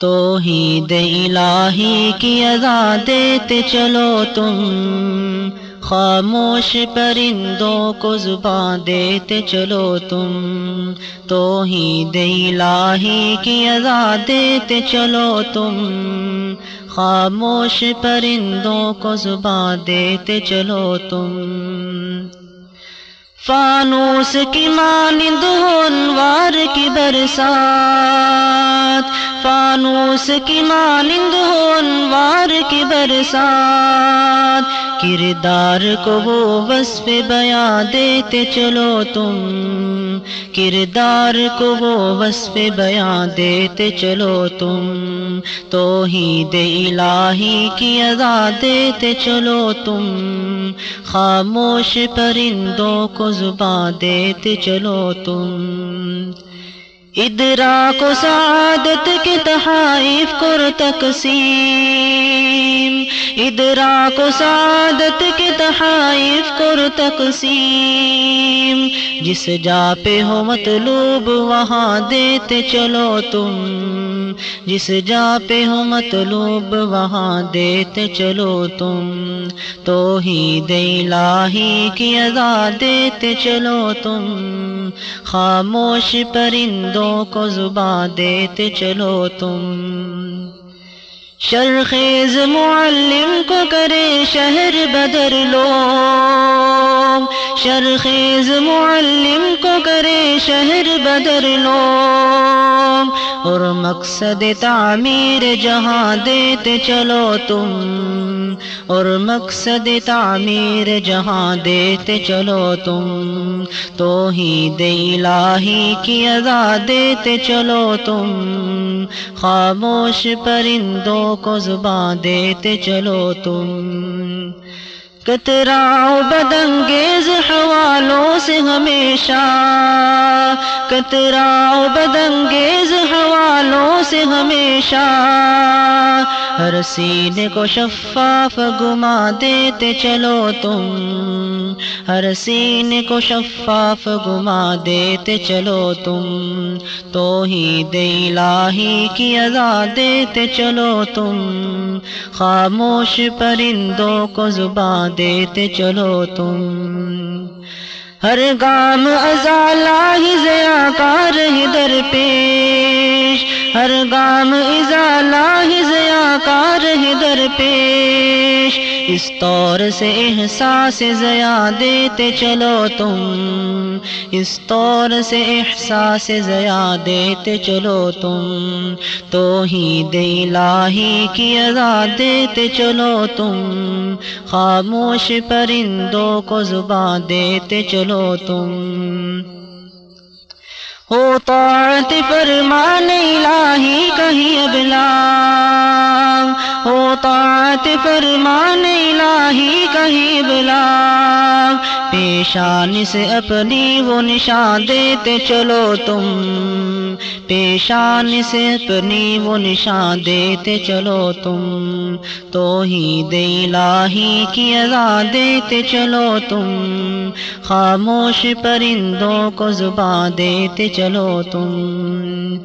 توحید الہی کی ادا دیتے چلو تم۔ خاموش پرندوں کو زبان دیتے چلو تم۔ توحید الہی کی ادا دیتے چلو تم۔ خاموش پرندوں کو زبان دیتے چلو تم۔ فانوس کی مانند انوار کی برسات، فانوس کی مانند انوار کی برسات۔ کردار کو وہ وصف بیاں دیتے چلو تم۔ کردار کو وہ وصف بیاں دیتے چلو تم۔ توحید الہی کی ادا دیتے چلو تم۔ خاموش پرندوں کو زبان دیتے چلو تم۔ ادرا کو سعادت کے تحائف کر تقسیم۔ ادرا کو سعادت کے تحائف کر تقسیم۔ جس جا پہ ہو مطلوب وہاں دیتے چلو تم۔ جس جا پہ ہو مطلوب، وہاں دیتے چلو تم۔ توحید الہی کی ادا دیتے چلو تم۔ خاموش پرندوں کو زبان دیتے چلو تم۔ شرخیز معلم کو کرے شہر بدر لو شرخیز معلم کو کرے شہر بدر لو اور مقصد تعمیر جہاں دیتے چلو تم۔ اور مقصد تعمیر جہاں دیتے چلو تم۔ توحید الہی کی ادا دیتے چلو تم۔ خاموش پرندوں کو زبان دیتے چلو تم۔ کتراؤ بدنگیز حوالوں سے ہمیشہ۔ کتراؤ بدنگیز حوالوں ہمیشہ۔ ہر سینے کو شفاف گما دیتے چلو تم۔ ہر سینے کو شفاف گما دیتے چلو تم۔ توحید الہی کی ادا دیتے چلو تم۔ خاموش پرندوں کو زبان دیتے چلو تم۔ ہر گام ازالہ ہی ضیا کار ہی در پیش ہر گام ازالہ ضیا کار ہی در پیش۔ اس طور سے احساس ضیا دیتے چلو تم۔ اس طور سے احساس ضیا دیتے چلو تم۔ توحید الہی کی ادا دیتے چلو تم۔ خاموش پرندوں کو زبان دیتے چلو تم۔ ہو طاعت فرمان الہی کہیں ابلا ہو طاعت فرمان الہی کہیں بلا پیشانی سے اپنی وہ نشان دیتے چلو تم۔ پیشانی سے اپنی وہ نشان دیتے چلو تم۔ توحید الہی کی ادا دیتے چلو تم۔ خاموش پرندوں کو زبان دیتے چلو تم۔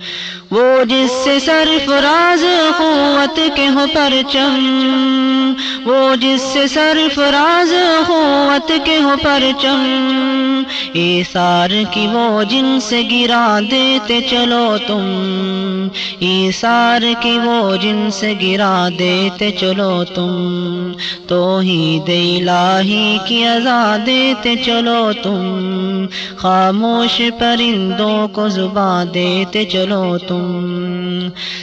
وہ جس سے سرفراز قوت کے ہو پرچم۔ وہ جس سے سرفراز قوت کے ہو پرچم ایسار کی وہ جن سے گرا دیتے چلو تم ایسار کی وہ جن سے گرا دیتے چلو تم توحید الہی کی ادا دیتے چلو تم خاموش پرندوں کو زبان دیتے چلو تم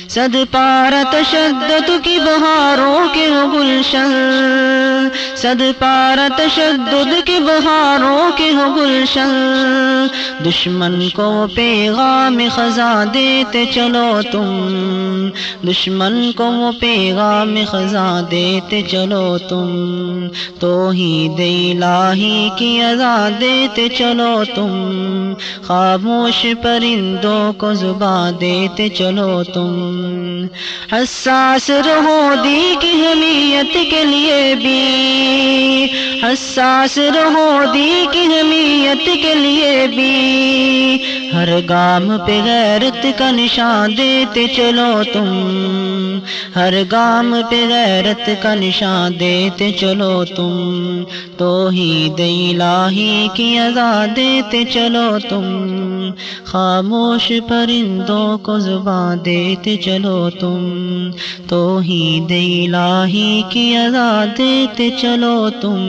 صد پار تشدد کی بہاروں کے گلشن صد پار تشدد کی بہاروں کے ہو گلشن۔ دشمن کو پیغام خزاں دیتے چلو تم، دشمن کو پیغام خزاں دیتے چلو تم۔ توحید الہی کی ادا دیتے چلو تم۔ خاموش پرندوں کو زبان دیتے چلو تم۔ حساس رہو دی کی حمیت کے لیے بھی۔ حساس رہو دی کی حمیت کے لیے بھی۔ ہر گام پہ غیرت کا نشان دیتے چلو تم۔ ہر گام پہ غیرت کا نشان دیتے چلو تم۔ تو ہی الہی کی آزاد دیتے چلو تم خاموش پرندوں کو زبان دیتے چلو تم تو ہی الہی کی ادا دیتے چلو تم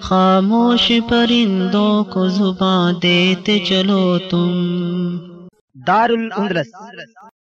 خاموش پرندوں کو زبان دیتے چلو تم دار الاندلس